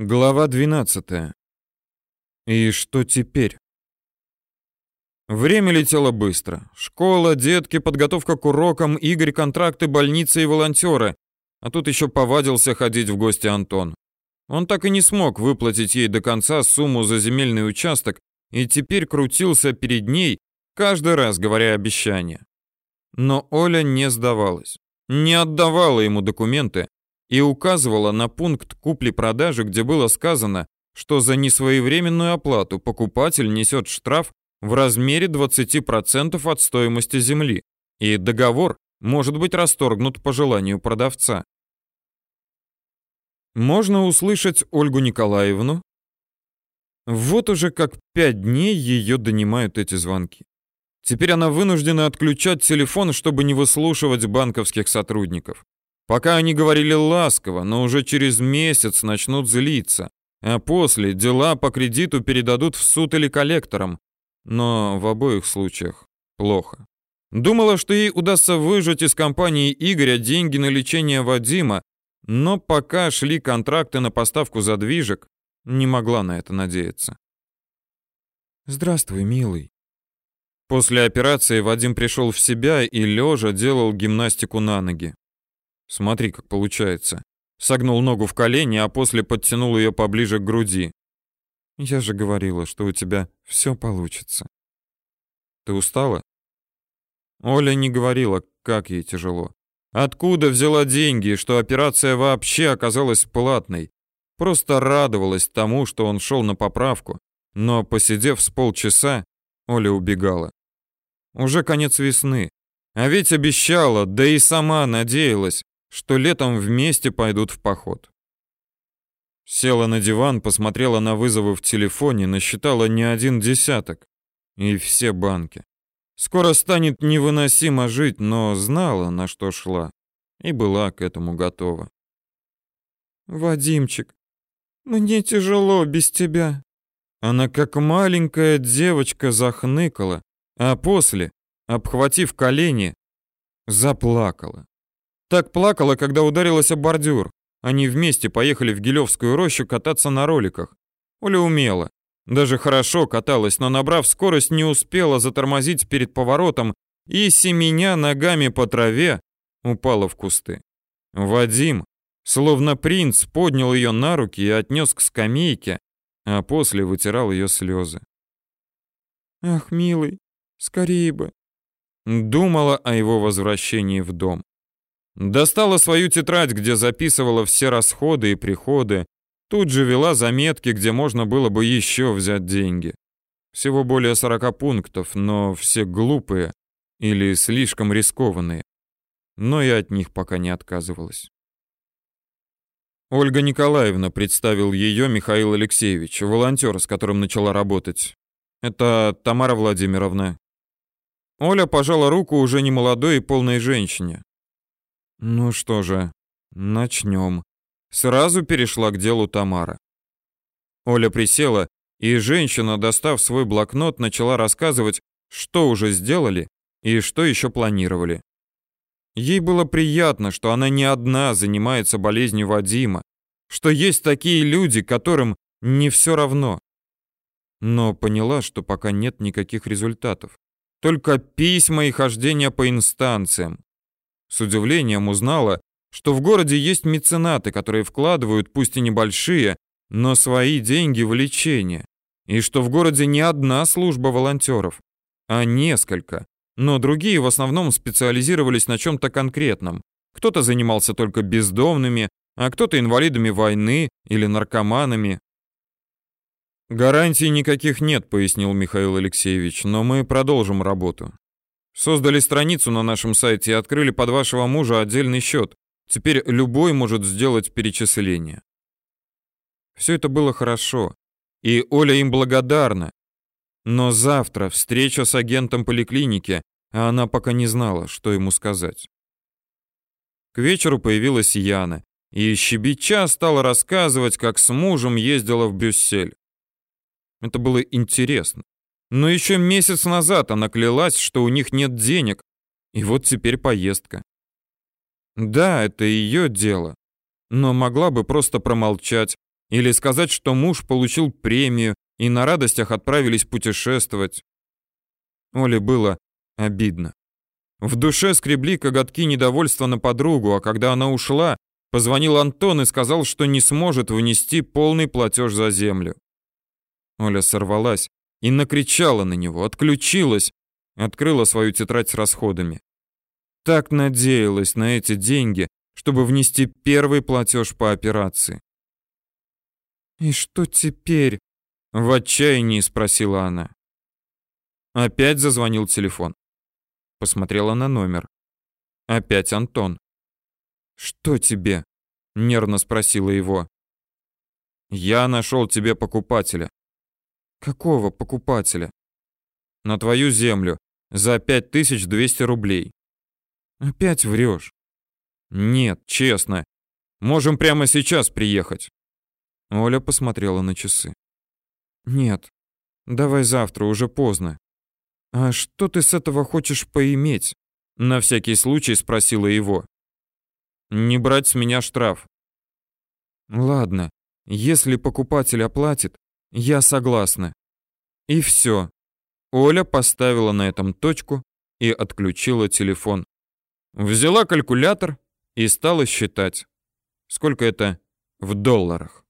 Глава 12. И что теперь? Время летело быстро. Школа, детки, подготовка к урокам, Игорь, контракты, больницы и волонтеры. А тут еще повадился ходить в гости Антон. Он так и не смог выплатить ей до конца сумму за земельный участок и теперь крутился перед ней, каждый раз говоря обещания. Но Оля не сдавалась. Не отдавала ему документы, и указывала на пункт купли-продажи, где было сказано, что за несвоевременную оплату покупатель несет штраф в размере 20% от стоимости земли, и договор может быть расторгнут по желанию продавца. Можно услышать Ольгу Николаевну? Вот уже как пять дней ее донимают эти звонки. Теперь она вынуждена отключать телефон, чтобы не выслушивать банковских сотрудников. Пока они говорили ласково, но уже через месяц начнут злиться, а после дела по кредиту передадут в суд или коллекторам. Но в обоих случаях плохо. Думала, что ей удастся выжать из компании Игоря деньги на лечение Вадима, но пока шли контракты на поставку задвижек, не могла на это надеяться. «Здравствуй, милый». После операции Вадим пришел в себя и лежа делал гимнастику на ноги. Смотри, как получается. Согнул ногу в колени, а после подтянул ее поближе к груди. Я же говорила, что у тебя все получится. Ты устала? Оля не говорила, как ей тяжело. Откуда взяла деньги, что операция вообще оказалась платной? Просто радовалась тому, что он шел на поправку, но, посидев с полчаса, Оля убегала. Уже конец весны, а ведь обещала, да и сама надеялась, что летом вместе пойдут в поход. Села на диван, посмотрела на вызовы в телефоне, насчитала не один десяток. И все банки. Скоро станет невыносимо жить, но знала, на что шла. И была к этому готова. «Вадимчик, мне тяжело без тебя». Она как маленькая девочка захныкала, а после, обхватив колени, заплакала. Так плакала, когда ударилась об бордюр. Они вместе поехали в Гилевскую рощу кататься на роликах. Оля умела. Даже хорошо каталась, но набрав скорость, не успела затормозить перед поворотом и, семеня ногами по траве, упала в кусты. Вадим, словно принц, поднял ее на руки и отнес к скамейке, а после вытирал ее слезы. «Ах, милый, скорее бы!» Думала о его возвращении в дом. Достала свою тетрадь, где записывала все расходы и приходы. Тут же вела заметки, где можно было бы еще взять деньги. Всего более 40 пунктов, но все глупые или слишком рискованные. Но и от них пока не отказывалась. Ольга Николаевна представил ее Михаил Алексеевич, волонтер, с которым начала работать. Это Тамара Владимировна. Оля пожала руку уже не молодой и полной женщине. Ну что же, начнем. Сразу перешла к делу Тамара. Оля присела, и женщина, достав свой блокнот, начала рассказывать, что уже сделали и что еще планировали. Ей было приятно, что она не одна занимается болезнью Вадима, что есть такие люди, которым не все равно. Но поняла, что пока нет никаких результатов. Только письма и хождения по инстанциям. С удивлением узнала, что в городе есть меценаты, которые вкладывают, пусть и небольшие, но свои деньги в лечение. И что в городе не одна служба волонтеров, а несколько. Но другие в основном специализировались на чем-то конкретном. Кто-то занимался только бездомными, а кто-то инвалидами войны или наркоманами. Гарантий никаких нет, пояснил Михаил Алексеевич, но мы продолжим работу. Создали страницу на нашем сайте и открыли под вашего мужа отдельный счет. Теперь любой может сделать перечисление. Все это было хорошо, и Оля им благодарна. Но завтра встреча с агентом поликлиники, а она пока не знала, что ему сказать. К вечеру появилась Яна, и щебеча стала рассказывать, как с мужем ездила в Брюссель. Это было интересно. Но еще месяц назад она клялась, что у них нет денег, и вот теперь поездка. Да, это ее дело, но могла бы просто промолчать, Или сказать, что муж получил премию и на радостях отправились путешествовать. Оле было обидно. В душе скребли коготки недовольства на подругу, а когда она ушла, позвонил Антон и сказал, что не сможет внести полный платеж за землю. Оля сорвалась и накричала на него, отключилась, открыла свою тетрадь с расходами. Так надеялась на эти деньги, чтобы внести первый платеж по операции. «И что теперь?» — в отчаянии спросила она. Опять зазвонил телефон. Посмотрела на номер. Опять Антон. «Что тебе?» — нервно спросила его. «Я нашел тебе покупателя». «Какого покупателя?» «На твою землю. За 5200 рублей». «Опять врешь?» «Нет, честно. Можем прямо сейчас приехать». Оля посмотрела на часы. «Нет, давай завтра, уже поздно». «А что ты с этого хочешь поиметь?» На всякий случай спросила его. «Не брать с меня штраф». «Ладно, если покупатель оплатит, я согласна». И все. Оля поставила на этом точку и отключила телефон. Взяла калькулятор и стала считать, сколько это в долларах.